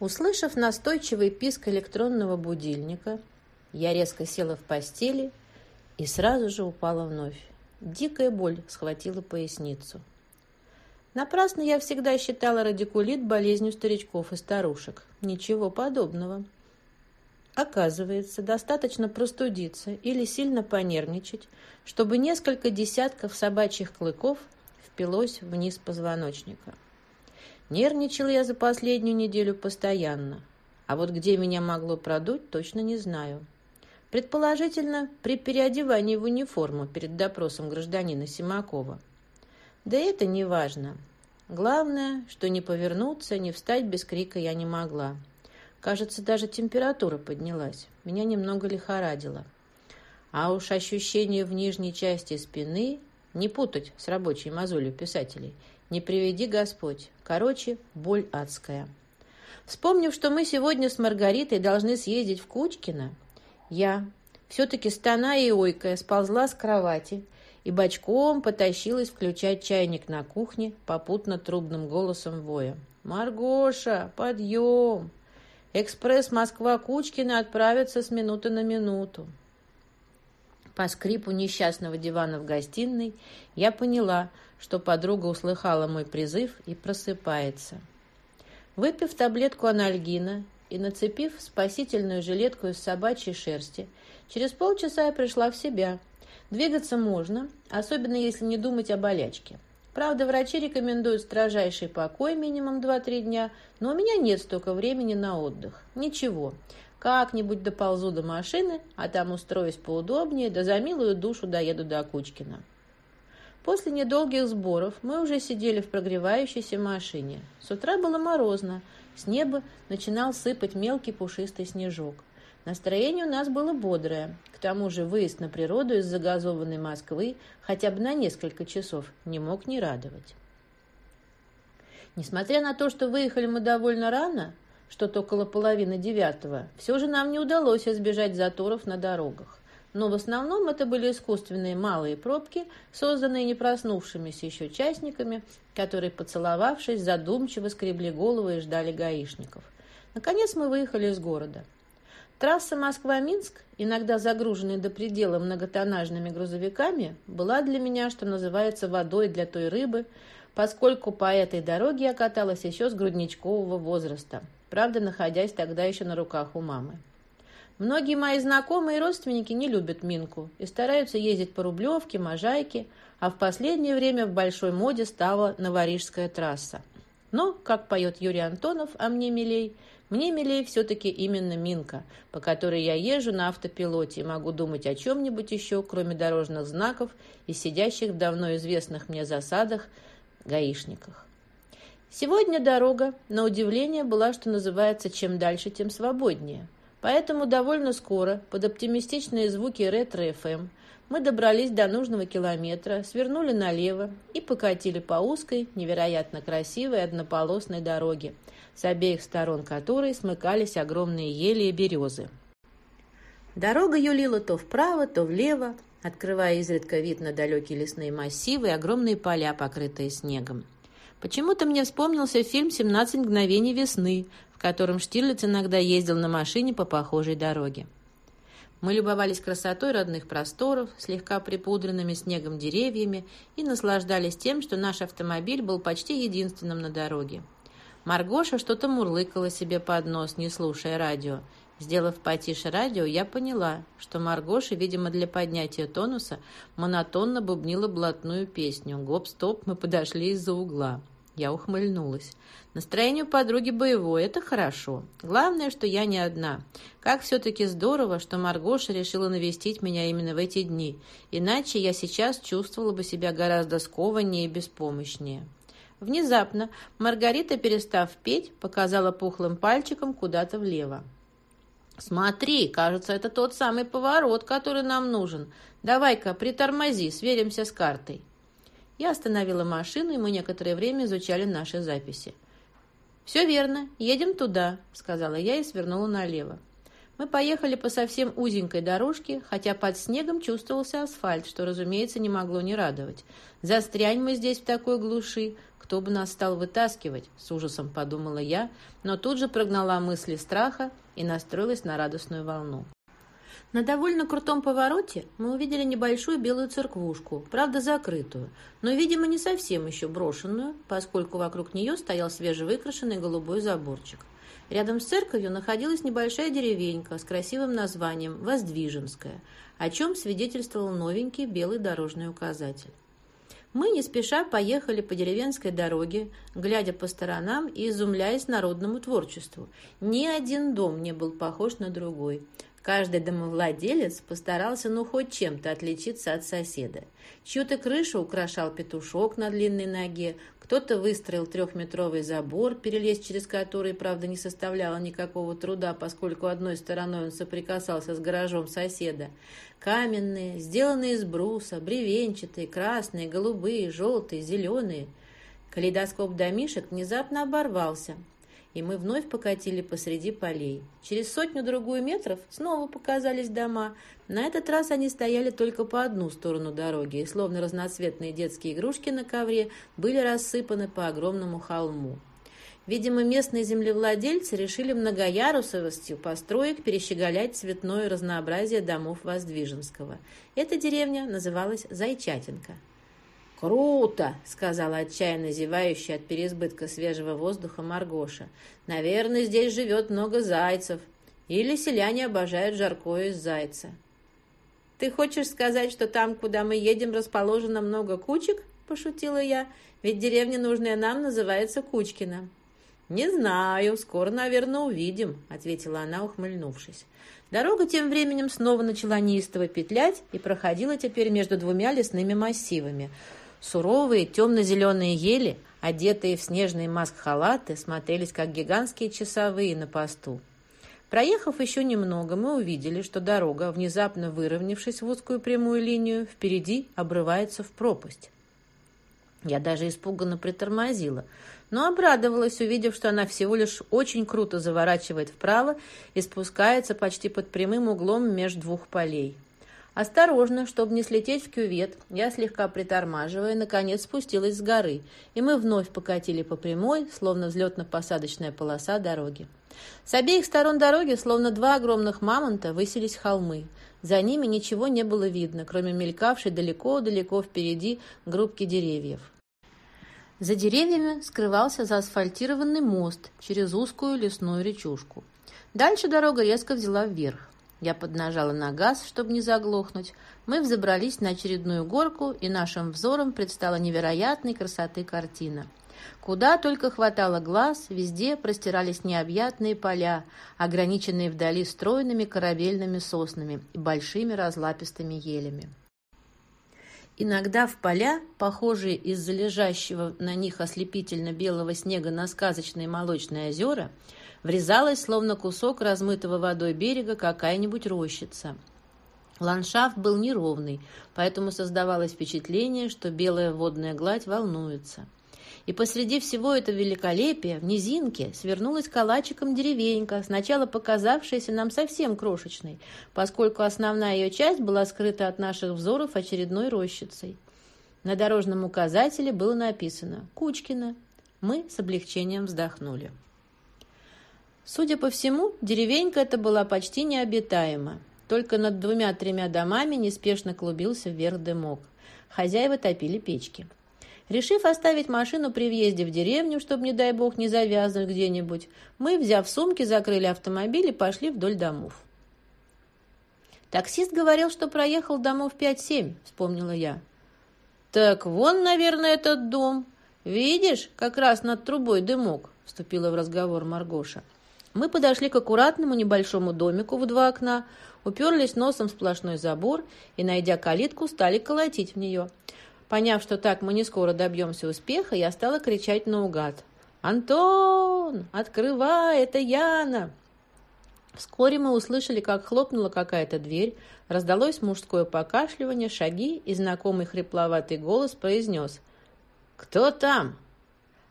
Услышав настойчивый писк электронного будильника, я резко села в постели и сразу же упала вновь. Дикая боль схватила поясницу. Напрасно я всегда считала радикулит болезнью старичков и старушек. Ничего подобного. Оказывается, достаточно простудиться или сильно понервничать, чтобы несколько десятков собачьих клыков впилось вниз позвоночника. Нервничала я за последнюю неделю постоянно, а вот где меня могло продуть, точно не знаю. Предположительно, при переодевании в униформу перед допросом гражданина Симакова. Да это не важно. Главное, что не повернуться, не встать без крика я не могла. Кажется, даже температура поднялась. Меня немного лихорадило. А уж ощущение в нижней части спины не путать с рабочей мозолью писателей. Не приведи Господь. Короче, боль адская. Вспомнив, что мы сегодня с Маргаритой должны съездить в Кучкино, я, все-таки стоная и ойкая, сползла с кровати и бочком потащилась включать чайник на кухне, попутно трубным голосом воя. «Маргоша, подъем!» Экспресс Москва-Кучкина отправится с минуты на минуту. По скрипу несчастного дивана в гостиной я поняла, что подруга услыхала мой призыв и просыпается. Выпив таблетку анальгина и нацепив спасительную жилетку из собачьей шерсти, через полчаса я пришла в себя. Двигаться можно, особенно если не думать о болячке. Правда, врачи рекомендуют строжайший покой минимум 2-3 дня, но у меня нет столько времени на отдых. Ничего, как-нибудь доползу до машины, а там устроюсь поудобнее, да за милую душу доеду до Кучкина. После недолгих сборов мы уже сидели в прогревающейся машине. С утра было морозно, с неба начинал сыпать мелкий пушистый снежок. Настроение у нас было бодрое. К тому же выезд на природу из загазованной Москвы хотя бы на несколько часов не мог не радовать. Несмотря на то, что выехали мы довольно рано, что-то около половины девятого, все же нам не удалось избежать заторов на дорогах. Но в основном это были искусственные малые пробки, созданные не проснувшимися еще участниками, которые, поцеловавшись, задумчиво скребли головы и ждали гаишников. Наконец мы выехали из города. Трасса Москва-Минск, иногда загруженная до предела многотоннажными грузовиками, была для меня, что называется, водой для той рыбы, поскольку по этой дороге я каталась еще с грудничкового возраста, правда, находясь тогда еще на руках у мамы. Многие мои знакомые и родственники не любят Минку и стараются ездить по Рублевке, Можайке, а в последнее время в большой моде стала Новорижская трасса. Но, как поет Юрий Антонов, а мне милей – мне милее все-таки именно Минка, по которой я езжу на автопилоте и могу думать о чем-нибудь еще, кроме дорожных знаков и сидящих в давно известных мне засадах гаишниках. Сегодня дорога, на удивление, была, что называется, чем дальше, тем свободнее. Поэтому довольно скоро, под оптимистичные звуки ретро-ФМ, мы добрались до нужного километра, свернули налево и покатили по узкой, невероятно красивой однополосной дороге, с обеих сторон которой смыкались огромные ели и березы. Дорога юлила то вправо, то влево, открывая изредка вид на далекие лесные массивы и огромные поля, покрытые снегом. Почему-то мне вспомнился фильм «17 мгновений весны», в котором Штирлиц иногда ездил на машине по похожей дороге. Мы любовались красотой родных просторов, слегка припудренными снегом деревьями и наслаждались тем, что наш автомобиль был почти единственным на дороге. Маргоша что-то мурлыкала себе под нос, не слушая радио. Сделав потише радио, я поняла, что Маргоша, видимо, для поднятия тонуса, монотонно бубнила блатную песню «Гоп-стоп, мы подошли из-за угла». Я ухмыльнулась. Настроение у подруги боевое, это хорошо. Главное, что я не одна. Как все-таки здорово, что Маргоша решила навестить меня именно в эти дни. Иначе я сейчас чувствовала бы себя гораздо скованнее и беспомощнее. Внезапно Маргарита, перестав петь, показала пухлым пальчиком куда-то влево. «Смотри, кажется, это тот самый поворот, который нам нужен. Давай-ка, притормози, сверимся с картой». Я остановила машину, и мы некоторое время изучали наши записи. «Все верно, едем туда», — сказала я и свернула налево. Мы поехали по совсем узенькой дорожке, хотя под снегом чувствовался асфальт, что, разумеется, не могло не радовать. Застрянь мы здесь в такой глуши, кто бы нас стал вытаскивать?» — с ужасом подумала я, но тут же прогнала мысли страха и настроилась на радостную волну. На довольно крутом повороте мы увидели небольшую белую церквушку, правда закрытую, но, видимо, не совсем еще брошенную, поскольку вокруг нее стоял свежевыкрашенный голубой заборчик. Рядом с церковью находилась небольшая деревенька с красивым названием Воздвиженская, о чем свидетельствовал новенький белый дорожный указатель. Мы не спеша поехали по деревенской дороге, глядя по сторонам и изумляясь народному творчеству. Ни один дом не был похож на другой. Каждый домовладелец постарался ну хоть чем-то отличиться от соседа. Чью-то крышу украшал петушок на длинной ноге, кто-то выстроил трехметровый забор, перелезть через который, правда, не составляло никакого труда, поскольку одной стороной он соприкасался с гаражом соседа. Каменные, сделанные из бруса, бревенчатые, красные, голубые, желтые, зеленые. Калейдоскоп домишек внезапно оборвался – и мы вновь покатили посреди полей. Через сотню-другую метров снова показались дома. На этот раз они стояли только по одну сторону дороги, и словно разноцветные детские игрушки на ковре были рассыпаны по огромному холму. Видимо, местные землевладельцы решили многоярусовостью построек перещеголять цветное разнообразие домов Воздвиженского. Эта деревня называлась Зайчатинка. «Круто!» — сказала отчаянно зевающая от переизбытка свежего воздуха Маргоша. «Наверное, здесь живет много зайцев. Или селяне обожают жаркое из зайца». «Ты хочешь сказать, что там, куда мы едем, расположено много кучек?» — пошутила я. «Ведь деревня, нужная нам, называется Кучкина». «Не знаю, скоро, наверное, увидим», — ответила она, ухмыльнувшись. Дорога тем временем снова начала неистово петлять и проходила теперь между двумя лесными массивами — Суровые темно-зеленые ели, одетые в снежные маск-халаты, смотрелись как гигантские часовые на посту. Проехав еще немного, мы увидели, что дорога, внезапно выровнявшись в узкую прямую линию, впереди обрывается в пропасть. Я даже испуганно притормозила, но обрадовалась, увидев, что она всего лишь очень круто заворачивает вправо и спускается почти под прямым углом между двух полей. Осторожно, чтобы не слететь в кювет, я слегка притормаживая, наконец спустилась с горы, и мы вновь покатили по прямой, словно взлетно-посадочная полоса дороги. С обеих сторон дороги, словно два огромных мамонта, высились холмы. За ними ничего не было видно, кроме мелькавшей далеко-далеко впереди группки деревьев. За деревьями скрывался заасфальтированный мост через узкую лесную речушку. Дальше дорога резко взяла вверх. Я поднажала на газ, чтобы не заглохнуть. Мы взобрались на очередную горку, и нашим взором предстала невероятной красоты картина. Куда только хватало глаз, везде простирались необъятные поля, ограниченные вдали стройными корабельными соснами и большими разлапистыми елями. Иногда в поля, похожие из-за лежащего на них ослепительно-белого снега на сказочные молочные озера, врезалась, словно кусок размытого водой берега, какая-нибудь рощица. Ландшафт был неровный, поэтому создавалось впечатление, что белая водная гладь волнуется. И посреди всего этого великолепия в низинке свернулась калачиком деревенька, сначала показавшаяся нам совсем крошечной, поскольку основная ее часть была скрыта от наших взоров очередной рощицей. На дорожном указателе было написано «Кучкина». Мы с облегчением вздохнули. Судя по всему, деревенька эта была почти необитаема. Только над двумя-тремя домами неспешно клубился вверх дымок. Хозяева топили печки. Решив оставить машину при въезде в деревню, чтобы, не дай бог, не завязнуть где-нибудь, мы, взяв сумки, закрыли автомобиль и пошли вдоль домов. «Таксист говорил, что проехал домов 5-7», — вспомнила я. «Так вон, наверное, этот дом. Видишь, как раз над трубой дымок», — вступила в разговор Маргоша. Мы подошли к аккуратному небольшому домику в два окна, уперлись носом в сплошной забор и, найдя калитку, стали колотить в нее. Поняв, что так мы не скоро добьемся успеха, я стала кричать наугад. «Антон! Открывай! Это Яна!» Вскоре мы услышали, как хлопнула какая-то дверь, раздалось мужское покашливание, шаги, и знакомый хрипловатый голос произнес «Кто там?»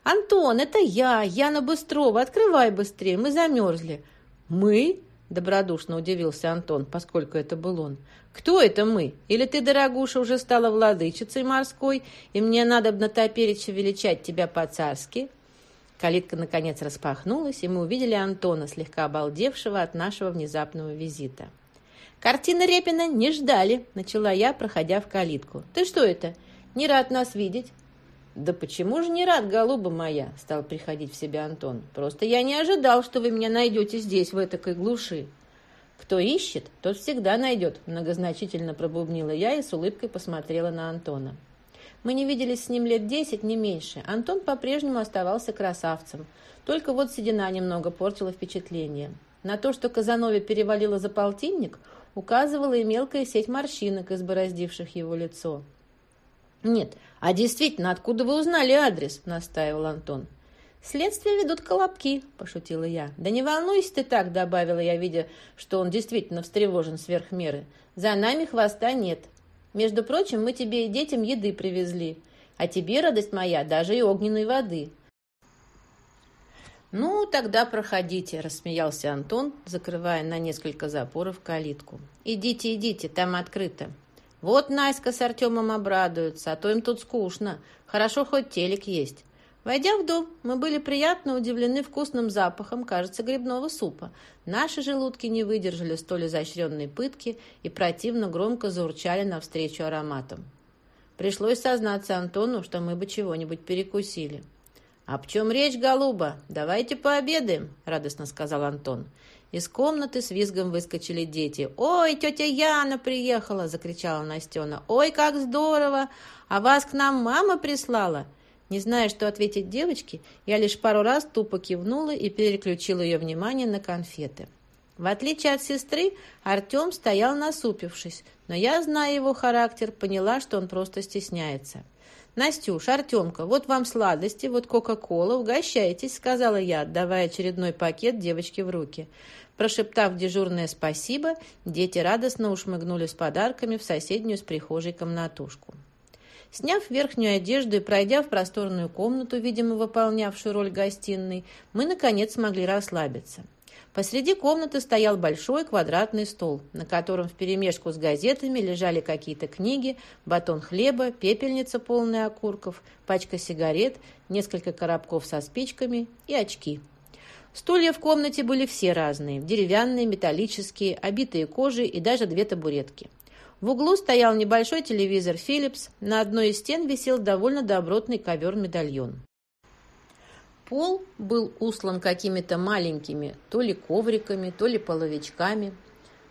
«Антон, это я, Яна Быстрова, открывай быстрее, мы замерзли». «Мы? Добродушно удивился Антон, поскольку это был он. «Кто это мы? Или ты, дорогуша, уже стала владычицей морской, и мне надо на топереча величать тебя по-царски?» Калитка, наконец, распахнулась, и мы увидели Антона, слегка обалдевшего от нашего внезапного визита. «Картины Репина не ждали», — начала я, проходя в калитку. «Ты что это? Не рад нас видеть?» «Да почему же не рад, голуба моя?» — стал приходить в себя Антон. «Просто я не ожидал, что вы меня найдете здесь, в этой глуши». «Кто ищет, тот всегда найдет», — многозначительно пробубнила я и с улыбкой посмотрела на Антона. Мы не виделись с ним лет десять, не меньше. Антон по-прежнему оставался красавцем. Только вот седина немного портила впечатление. На то, что Казанове перевалило за полтинник, указывала и мелкая сеть морщинок, избороздивших его лицо. «Нет, а действительно, откуда вы узнали адрес?» – настаивал Антон. «Следствие ведут колобки», – пошутила я. «Да не волнуйся ты так», – добавила я, видя, что он действительно встревожен сверх меры. «За нами хвоста нет. Между прочим, мы тебе и детям еды привезли. А тебе, радость моя, даже и огненной воды». «Ну, тогда проходите», – рассмеялся Антон, закрывая на несколько запоров калитку. «Идите, идите, там открыто». Вот Наська с Артемом обрадуются, а то им тут скучно. Хорошо, хоть телек есть. Войдя в дом, мы были приятно удивлены вкусным запахом, кажется, грибного супа. Наши желудки не выдержали столь изощренной пытки и противно громко заурчали навстречу ароматам. Пришлось сознаться Антону, что мы бы чего-нибудь перекусили. «Об чем речь, голуба? Давайте пообедаем», — радостно сказал Антон. Из комнаты с визгом выскочили дети. «Ой, тетя Яна приехала!» – закричала Настена. «Ой, как здорово! А вас к нам мама прислала!» Не зная, что ответить девочке, я лишь пару раз тупо кивнула и переключила ее внимание на конфеты. В отличие от сестры, Артем стоял насупившись, но я, зная его характер, поняла, что он просто стесняется. «Настюш, Артемка, вот вам сладости, вот Кока-Кола, угощайтесь», сказала я, отдавая очередной пакет девочке в руки. Прошептав дежурное «спасибо», дети радостно ушмыгнули с подарками в соседнюю с прихожей комнатушку. Сняв верхнюю одежду и пройдя в просторную комнату, видимо, выполнявшую роль гостиной, мы, наконец, смогли расслабиться. Посреди комнаты стоял большой квадратный стол, на котором вперемешку с газетами лежали какие-то книги, батон хлеба, пепельница полная окурков, пачка сигарет, несколько коробков со спичками и очки. Стулья в комнате были все разные – деревянные, металлические, обитые кожей и даже две табуретки. В углу стоял небольшой телевизор Philips, на одной из стен висел довольно добротный ковер-медальон. Пол был услан какими-то маленькими то ли ковриками, то ли половичками.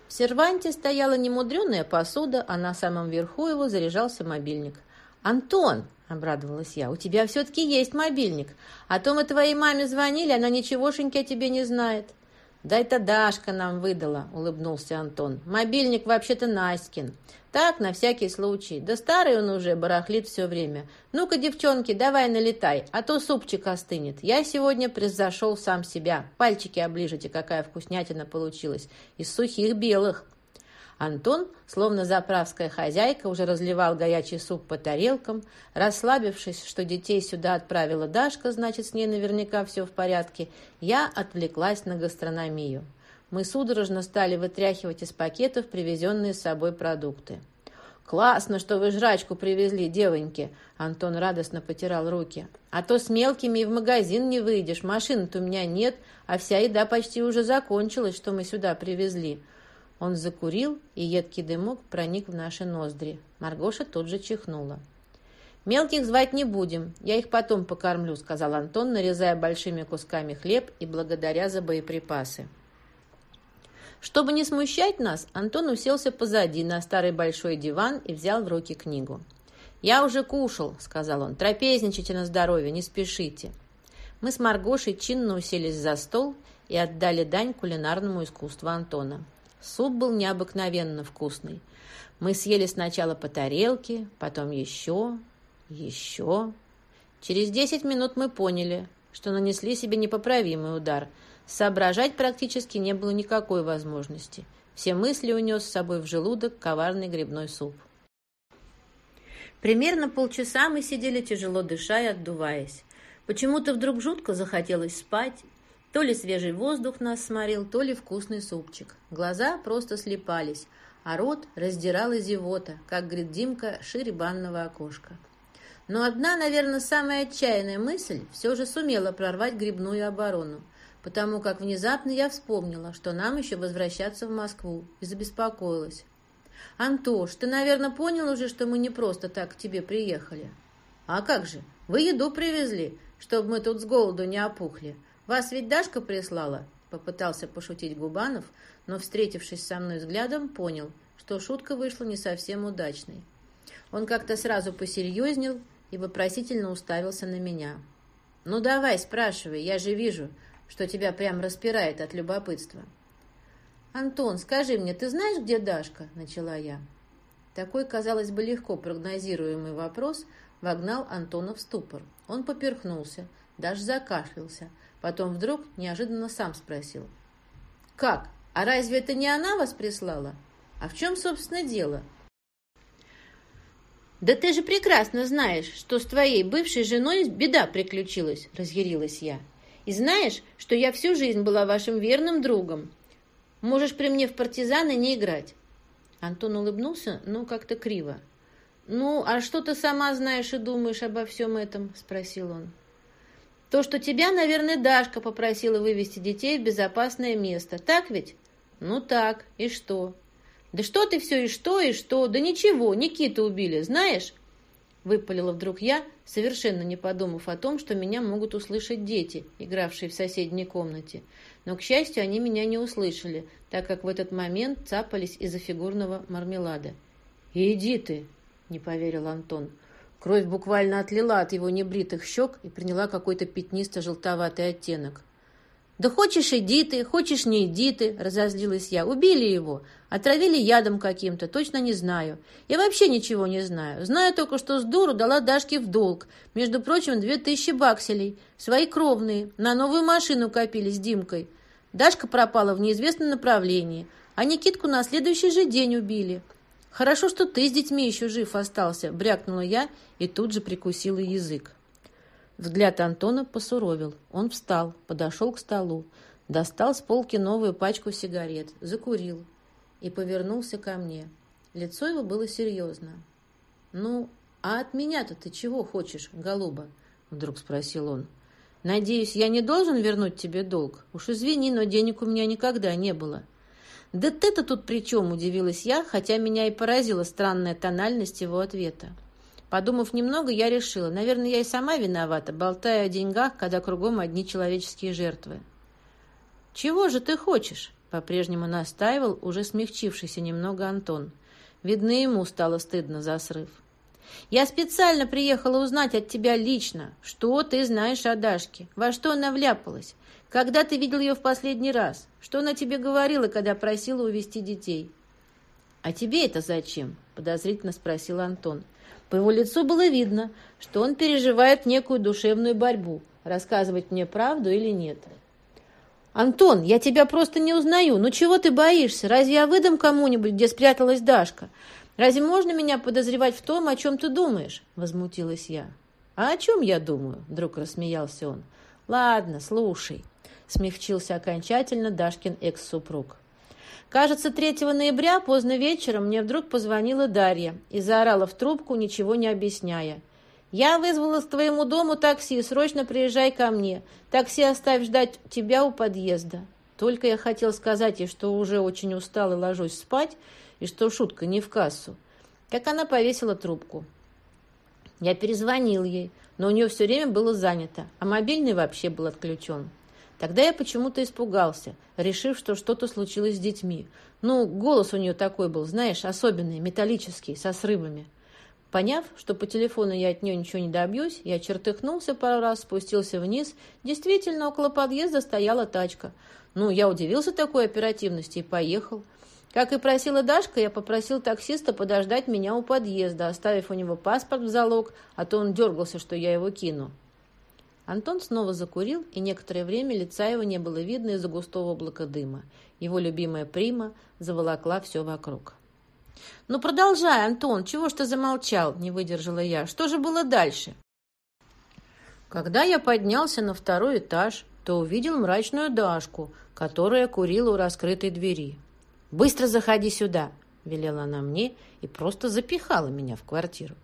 В серванте стояла немудреная посуда, а на самом верху его заряжался мобильник. «Антон!» — обрадовалась я. «У тебя все-таки есть мобильник. А то мы твоей маме звонили, она ничегошеньки о тебе не знает». «Да это Дашка нам выдала», — улыбнулся Антон. «Мобильник вообще-то Наськин. Так, на всякий случай. Да старый он уже, барахлит все время. Ну-ка, девчонки, давай налетай, а то супчик остынет. Я сегодня превзошел сам себя. Пальчики оближите, какая вкуснятина получилась. Из сухих белых». Антон, словно заправская хозяйка, уже разливал горячий суп по тарелкам. Расслабившись, что детей сюда отправила Дашка, значит, с ней наверняка все в порядке, я отвлеклась на гастрономию. Мы судорожно стали вытряхивать из пакетов привезенные с собой продукты. «Классно, что вы жрачку привезли, девоньки!» Антон радостно потирал руки. «А то с мелкими и в магазин не выйдешь, машины-то у меня нет, а вся еда почти уже закончилась, что мы сюда привезли». Он закурил, и едкий дымок проник в наши ноздри. Маргоша тут же чихнула. «Мелких звать не будем, я их потом покормлю», — сказал Антон, нарезая большими кусками хлеб и благодаря за боеприпасы. Чтобы не смущать нас, Антон уселся позади на старый большой диван и взял в руки книгу. «Я уже кушал», — сказал он. «Трапезничайте на здоровье, не спешите». Мы с Маргошей чинно уселись за стол и отдали дань кулинарному искусству Антона. Суп был необыкновенно вкусный. Мы съели сначала по тарелке, потом еще, еще. Через десять минут мы поняли, что нанесли себе непоправимый удар. Соображать практически не было никакой возможности. Все мысли унес с собой в желудок коварный грибной суп. Примерно полчаса мы сидели тяжело дыша и отдуваясь. Почему-то вдруг жутко захотелось спать, То ли свежий воздух нас сморил, то ли вкусный супчик. Глаза просто слепались, а рот раздирала зевота, как говорит Димка, шире банного окошка. Но одна, наверное, самая отчаянная мысль все же сумела прорвать грибную оборону, потому как внезапно я вспомнила, что нам еще возвращаться в Москву, и забеспокоилась. «Антош, ты, наверное, понял уже, что мы не просто так к тебе приехали?» «А как же? Вы еду привезли, чтобы мы тут с голоду не опухли. Вас ведь Дашка прислала?» Попытался пошутить Губанов, но, встретившись со мной взглядом, понял, что шутка вышла не совсем удачной. Он как-то сразу посерьезнел и вопросительно уставился на меня. «Ну давай, спрашивай, я же вижу, что тебя прям распирает от любопытства». «Антон, скажи мне, ты знаешь, где Дашка?» – начала я. Такой, казалось бы, легко прогнозируемый вопрос вогнал Антона в ступор. Он поперхнулся, даже закашлялся, потом вдруг неожиданно сам спросил. «Как? А разве это не она вас прислала? А в чем, собственно, дело?» «Да ты же прекрасно знаешь, что с твоей бывшей женой беда приключилась», — разъярилась я. «И знаешь, что я всю жизнь была вашим верным другом. Можешь при мне в партизаны не играть». Антон улыбнулся, но как-то криво. «Ну, а что ты сама знаешь и думаешь обо всем этом?» — спросил он. «То, что тебя, наверное, Дашка попросила вывести детей в безопасное место. Так ведь?» «Ну так. И что?» «Да что ты все, и что, и что? Да ничего, Никиту убили, знаешь?» Выпалила вдруг я, совершенно не подумав о том, что меня могут услышать дети, игравшие в соседней комнате. Но, к счастью, они меня не услышали, так как в этот момент цапались из-за фигурного мармелада. «Иди ты!» — не поверил Антон. Кровь буквально отлила от его небритых щек и приняла какой-то пятнисто-желтоватый оттенок. «Да хочешь, иди ты, хочешь, не иди ты», — разозлилась я. «Убили его, отравили ядом каким-то, точно не знаю. Я вообще ничего не знаю. Знаю только, что с дуру дала Дашке в долг. Между прочим, две тысячи бакселей. Свои кровные. На новую машину копили с Димкой. Дашка пропала в неизвестном направлении, а Никитку на следующий же день убили. Хорошо, что ты с детьми еще жив остался», — брякнула я и тут же прикусила язык. Взгляд Антона посуровил. Он встал, подошел к столу, достал с полки новую пачку сигарет, закурил и повернулся ко мне. Лицо его было серьезно. «Ну, а от меня-то ты чего хочешь, голуба?» — вдруг спросил он. «Надеюсь, я не должен вернуть тебе долг? Уж извини, но денег у меня никогда не было». «Да ты-то тут при чем?» – удивилась я, хотя меня и поразила странная тональность его ответа. Подумав немного, я решила, наверное, я и сама виновата, болтая о деньгах, когда кругом одни человеческие жертвы. «Чего же ты хочешь?» — по-прежнему настаивал уже смягчившийся немного Антон. Видно, ему стало стыдно за срыв. «Я специально приехала узнать от тебя лично, что ты знаешь о Дашке, во что она вляпалась, когда ты видел ее в последний раз, что она тебе говорила, когда просила увести детей». «А тебе это зачем?» — подозрительно спросил Антон. По его лицу было видно, что он переживает некую душевную борьбу, рассказывать мне правду или нет. «Антон, я тебя просто не узнаю. Ну чего ты боишься? Разве я выдам кому-нибудь, где спряталась Дашка? Разве можно меня подозревать в том, о чем ты думаешь?» Возмутилась я. «А о чем я думаю?» Вдруг рассмеялся он. «Ладно, слушай», смягчился окончательно Дашкин экс-супруг. Кажется, 3 ноября поздно вечером мне вдруг позвонила Дарья и заорала в трубку, ничего не объясняя. «Я вызвала к твоему дому такси, срочно приезжай ко мне. Такси оставь ждать тебя у подъезда». Только я хотел сказать ей, что уже очень устал и ложусь спать, и что шутка не в кассу. Как она повесила трубку. Я перезвонил ей, но у нее все время было занято, а мобильный вообще был отключен. Тогда я почему-то испугался, решив, что что-то случилось с детьми. Ну, голос у нее такой был, знаешь, особенный, металлический, со срывами. Поняв, что по телефону я от нее ничего не добьюсь, я чертыхнулся пару раз, спустился вниз. Действительно, около подъезда стояла тачка. Ну, я удивился такой оперативности и поехал. Как и просила Дашка, я попросил таксиста подождать меня у подъезда, оставив у него паспорт в залог, а то он дергался, что я его кину. Антон снова закурил, и некоторое время лица его не было видно из-за густого облака дыма. Его любимая прима заволокла все вокруг. «Ну продолжай, Антон, чего ж ты замолчал?» – не выдержала я. «Что же было дальше?» Когда я поднялся на второй этаж, то увидел мрачную Дашку, которая курила у раскрытой двери. «Быстро заходи сюда!» — велела она мне и просто запихала меня в квартиру.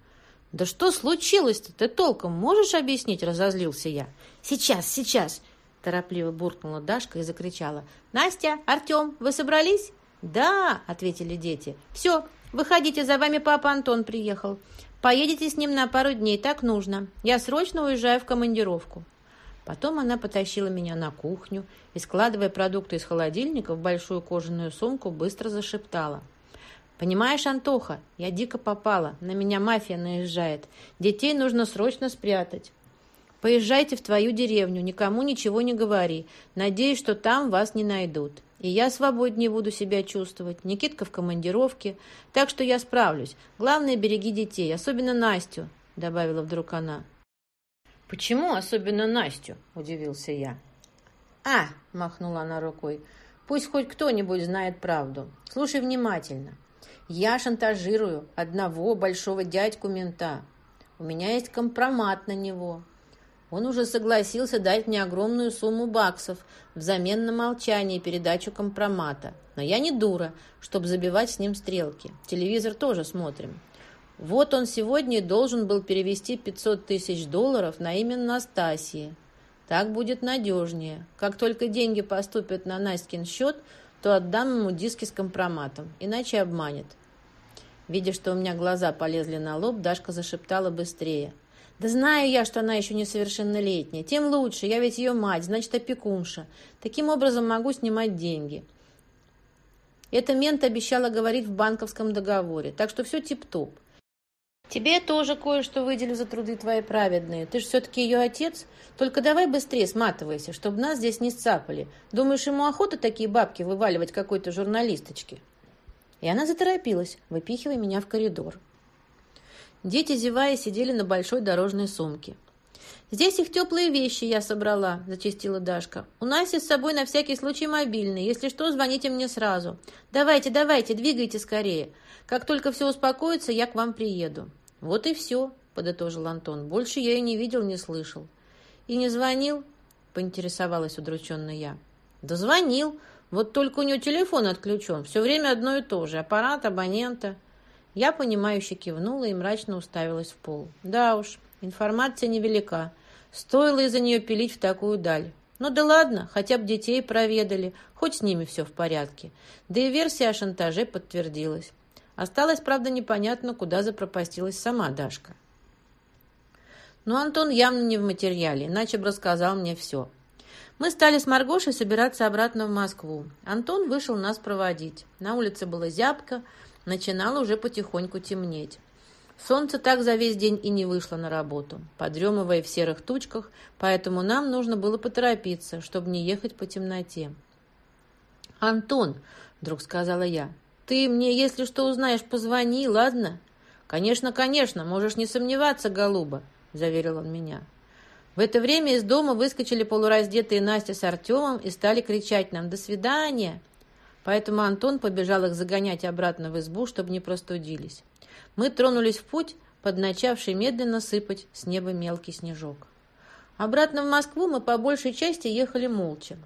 «Да что случилось-то? Ты толком можешь объяснить?» — разозлился я. «Сейчас, сейчас!» — торопливо буркнула Дашка и закричала. «Настя, Артем, вы собрались?» «Да!» — ответили дети. «Все, выходите, за вами папа Антон приехал. Поедете с ним на пару дней, так нужно. Я срочно уезжаю в командировку». Потом она потащила меня на кухню и, складывая продукты из холодильника в большую кожаную сумку, быстро зашептала. «Понимаешь, Антоха, я дико попала, на меня мафия наезжает. Детей нужно срочно спрятать. Поезжайте в твою деревню, никому ничего не говори. Надеюсь, что там вас не найдут. И я свободнее буду себя чувствовать. Никитка в командировке, так что я справлюсь. Главное, береги детей, особенно Настю», — добавила вдруг она. «Почему особенно Настю?» – удивился я. «А!» – махнула она рукой. «Пусть хоть кто-нибудь знает правду. Слушай внимательно. Я шантажирую одного большого дядьку-мента. У меня есть компромат на него. Он уже согласился дать мне огромную сумму баксов взамен на молчание и передачу компромата. Но я не дура, чтобы забивать с ним стрелки. Телевизор тоже смотрим. Вот он сегодня должен был перевести 500 тысяч долларов на имя Настасии. Так будет надежнее. Как только деньги поступят на Настькин счет, то отдам ему диски с компроматом, иначе обманет. Видя, что у меня глаза полезли на лоб, Дашка зашептала быстрее. «Да знаю я, что она еще несовершеннолетняя. Тем лучше, я ведь ее мать, значит, опекунша. Таким образом могу снимать деньги». Это мент обещала говорить в банковском договоре, так что все тип-топ. Тебе тоже кое-что выделю за труды твои праведные. Ты же все-таки ее отец. Только давай быстрее сматывайся, чтобы нас здесь не сцапали. Думаешь, ему охота такие бабки вываливать какой-то журналисточке?» И она заторопилась, выпихивая меня в коридор. Дети, зевая, сидели на большой дорожной сумке. «Здесь их теплые вещи я собрала», – зачастила Дашка. «У Наси с собой на всякий случай мобильный. Если что, звоните мне сразу. Давайте, давайте, двигайте скорее. Как только все успокоится, я к вам приеду». «Вот и все», — подытожил Антон. «Больше я и не видел, не слышал». «И не звонил?» — поинтересовалась удрученная я. «Да звонил. Вот только у него телефон отключен. Все время одно и то же. Аппарат, абонента». Я, понимающе кивнула и мрачно уставилась в пол. «Да уж, информация невелика. Стоило из-за нее пилить в такую даль. Ну да ладно, хотя бы детей проведали, хоть с ними все в порядке. Да и версия о шантаже подтвердилась. Осталось, правда, непонятно, куда запропастилась сама Дашка. Но Антон явно не в материале, иначе бы рассказал мне все. Мы стали с Маргошей собираться обратно в Москву. Антон вышел нас проводить. На улице было зябко, начинало уже потихоньку темнеть. Солнце так за весь день и не вышло на работу, подремывая в серых тучках, поэтому нам нужно было поторопиться, чтобы не ехать по темноте. «Антон», — вдруг сказала я, ты мне, если что узнаешь, позвони, ладно? Конечно, конечно, можешь не сомневаться, голуба, заверил он меня. В это время из дома выскочили полураздетые Настя с Артемом и стали кричать нам «До свидания!». Поэтому Антон побежал их загонять обратно в избу, чтобы не простудились. Мы тронулись в путь, под начавший медленно сыпать с неба мелкий снежок. Обратно в Москву мы по большей части ехали молча.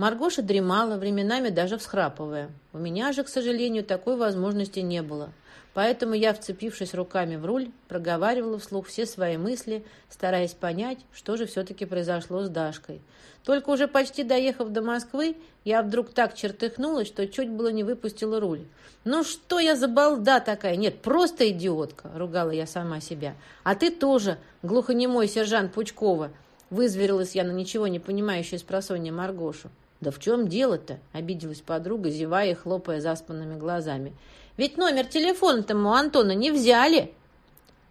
Маргоша дремала, временами даже всхрапывая. У меня же, к сожалению, такой возможности не было. Поэтому я, вцепившись руками в руль, проговаривала вслух все свои мысли, стараясь понять, что же все-таки произошло с Дашкой. Только уже почти доехав до Москвы, я вдруг так чертыхнулась, что чуть было не выпустила руль. «Ну что я за балда такая? Нет, просто идиотка!» — ругала я сама себя. «А ты тоже, глухонемой сержант Пучкова!» — вызверилась я на ничего не понимающую с просонья Маргошу. «Да в чем дело-то?» – обиделась подруга, зевая и хлопая заспанными глазами. «Ведь номер телефона-то у Антона не взяли!»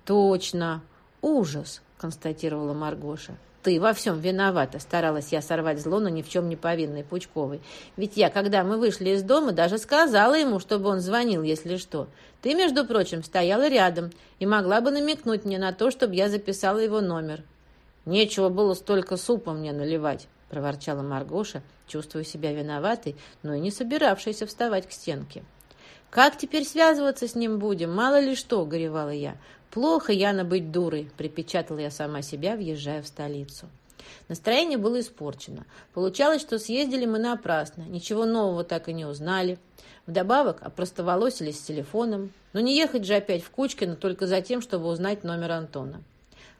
«Точно! Ужас!» – констатировала Маргоша. «Ты во всем виновата!» – старалась я сорвать зло на ни в чем не повинной Пучковой. «Ведь я, когда мы вышли из дома, даже сказала ему, чтобы он звонил, если что. Ты, между прочим, стояла рядом и могла бы намекнуть мне на то, чтобы я записала его номер». «Нечего было столько супа мне наливать!» – проворчала Маргоша, чувствуя себя виноватой, но и не собиравшейся вставать к стенке. «Как теперь связываться с ним будем? Мало ли что!» – горевала я. «Плохо, Яна, быть дурой!» – припечатала я сама себя, въезжая в столицу. Настроение было испорчено. Получалось, что съездили мы напрасно, ничего нового так и не узнали. Вдобавок опростоволосились с телефоном. Но не ехать же опять в Кучкино только за тем, чтобы узнать номер Антона.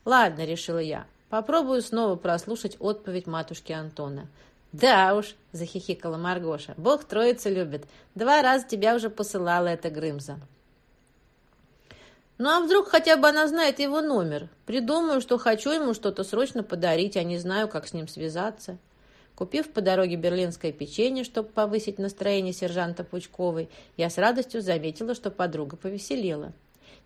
«Ладно», — решила я, — «попробую снова прослушать отповедь матушки Антона». «Да уж», — захихикала Маргоша, — «Бог троица любит. Два раза тебя уже посылала эта Грымза». Ну а вдруг хотя бы она знает его номер? Придумаю, что хочу ему что-то срочно подарить, а не знаю, как с ним связаться. Купив по дороге берлинское печенье, чтобы повысить настроение сержанта Пучковой, я с радостью заметила, что подруга повеселела.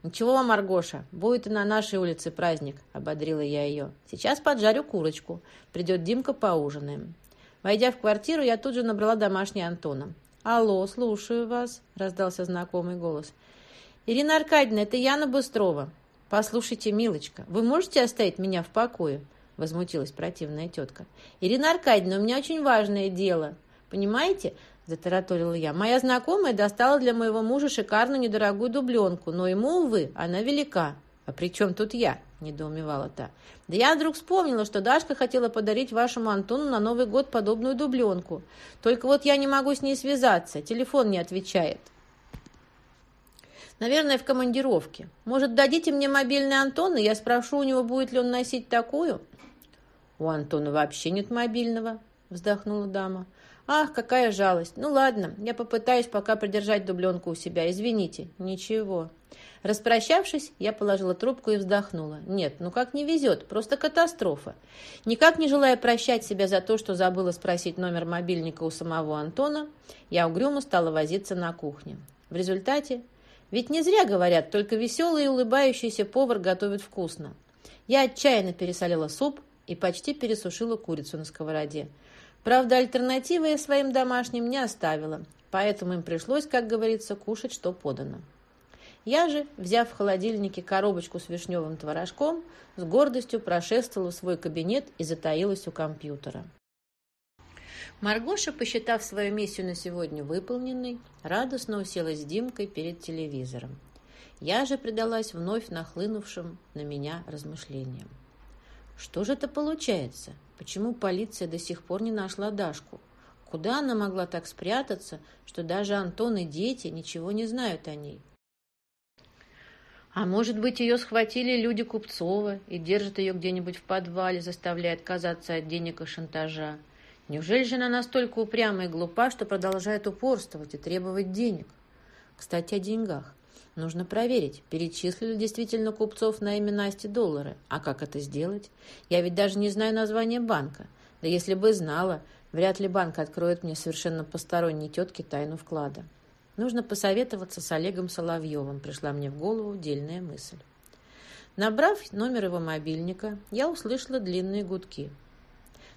«Ничего, Маргоша, будет и на нашей улице праздник», — ободрила я ее. «Сейчас поджарю курочку. Придет Димка, поужинаем». Войдя в квартиру, я тут же набрала домашний Антона. «Алло, слушаю вас», — раздался знакомый голос. «Ирина Аркадьевна, это Яна Быстрова». «Послушайте, милочка, вы можете оставить меня в покое?» — возмутилась противная тетка. «Ирина Аркадьевна, у меня очень важное дело. Понимаете?» — затараторила я. «Моя знакомая достала для моего мужа шикарную недорогую дубленку, но ему, увы, она велика». «А при чем тут я?» – недоумевала та. «Да я вдруг вспомнила, что Дашка хотела подарить вашему Антону на Новый год подобную дубленку. Только вот я не могу с ней связаться, телефон не отвечает». Наверное, в командировке. Может, дадите мне мобильный Антона, я спрошу у него, будет ли он носить такую?» «У Антона вообще нет мобильного», — вздохнула дама. «Ах, какая жалость! Ну ладно, я попытаюсь пока придержать дубленку у себя. Извините». «Ничего». Распрощавшись, я положила трубку и вздохнула. Нет, ну как не везет, просто катастрофа. Никак не желая прощать себя за то, что забыла спросить номер мобильника у самого Антона, я угрюмо стала возиться на кухне. В результате ведь не зря говорят, только веселый и улыбающийся повар готовит вкусно. Я отчаянно пересолила суп и почти пересушила курицу на сковороде. Правда, альтернативы я своим домашним не оставила, поэтому им пришлось, как говорится, кушать, что подано. Я же, взяв в холодильнике коробочку с вишневым творожком, с гордостью прошествовала в свой кабинет и затаилась у компьютера. Маргоша, посчитав свою миссию на сегодня выполненной, радостно уселась с Димкой перед телевизором. Я же предалась вновь нахлынувшим на меня размышлениям. Что же это получается? Почему полиция до сих пор не нашла Дашку? Куда она могла так спрятаться, что даже Антон и дети ничего не знают о ней? А может быть, ее схватили люди Купцова и держат ее где-нибудь в подвале, заставляя отказаться от денег и шантажа? Неужели же она настолько упряма и глупа, что продолжает упорствовать и требовать денег? Кстати, о деньгах. Нужно проверить, перечислили действительно купцов на имя Насти доллары. А как это сделать? Я ведь даже не знаю название банка. Да если бы знала, вряд ли банк откроет мне совершенно посторонней тетке тайну вклада. Нужно посоветоваться с Олегом Соловьевым, пришла мне в голову дельная мысль. Набрав номер его мобильника, я услышала длинные гудки –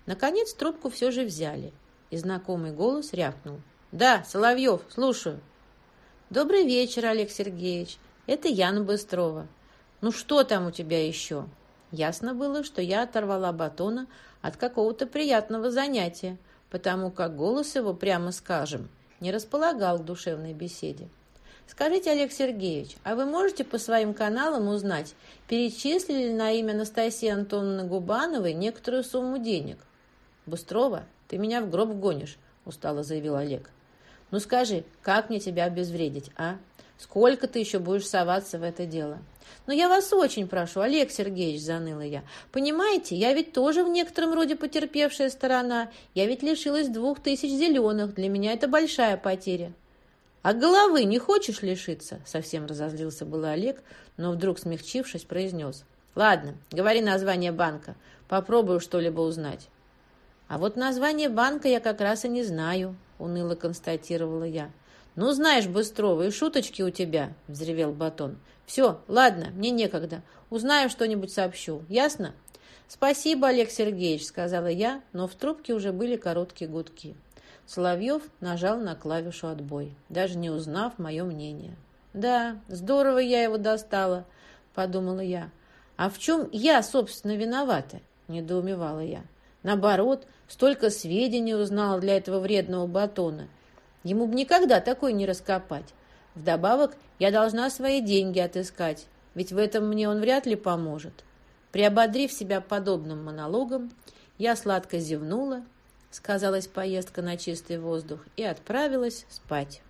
Наконец трубку все же взяли, и знакомый голос рявкнул. «Да, Соловьев, слушаю». «Добрый вечер, Олег Сергеевич. Это Яна Быстрова. Ну что там у тебя еще?» Ясно было, что я оторвала батона от какого-то приятного занятия, потому как голос его, прямо скажем, не располагал к душевной беседе. Скажите, Олег Сергеевич, а вы можете по своим каналам узнать, перечислили ли на имя Анастасии Антоновны Губановой некоторую сумму денег? «Быстрова, ты меня в гроб гонишь», — устало заявил Олег. «Ну скажи, как мне тебя обезвредить, а? Сколько ты еще будешь соваться в это дело?» «Но я вас очень прошу, Олег Сергеевич», — заныла я. «Понимаете, я ведь тоже в некотором роде потерпевшая сторона. Я ведь лишилась двух тысяч зеленых. Для меня это большая потеря». «А головы не хочешь лишиться?» — совсем разозлился был Олег, но вдруг, смягчившись, произнес. «Ладно, говори название банка. Попробую что-либо узнать». «А вот название банка я как раз и не знаю», — уныло констатировала я. «Ну, знаешь, Быстрова, и шуточки у тебя», — взревел Батон. «Все, ладно, мне некогда. Узнаю что-нибудь сообщу. Ясно?» «Спасибо, Олег Сергеевич», — сказала я, но в трубке уже были короткие гудки. Соловьев нажал на клавишу «Отбой», даже не узнав мое мнение. «Да, здорово я его достала», — подумала я. «А в чем я, собственно, виновата?» — недоумевала я. Наоборот, столько сведений узнала для этого вредного батона. Ему бы никогда такой не раскопать. Вдобавок, я должна свои деньги отыскать, ведь в этом мне он вряд ли поможет. Приободрив себя подобным монологом, Я сладко зевнула, сказалась поездка на чистый воздух, и отправилась спать.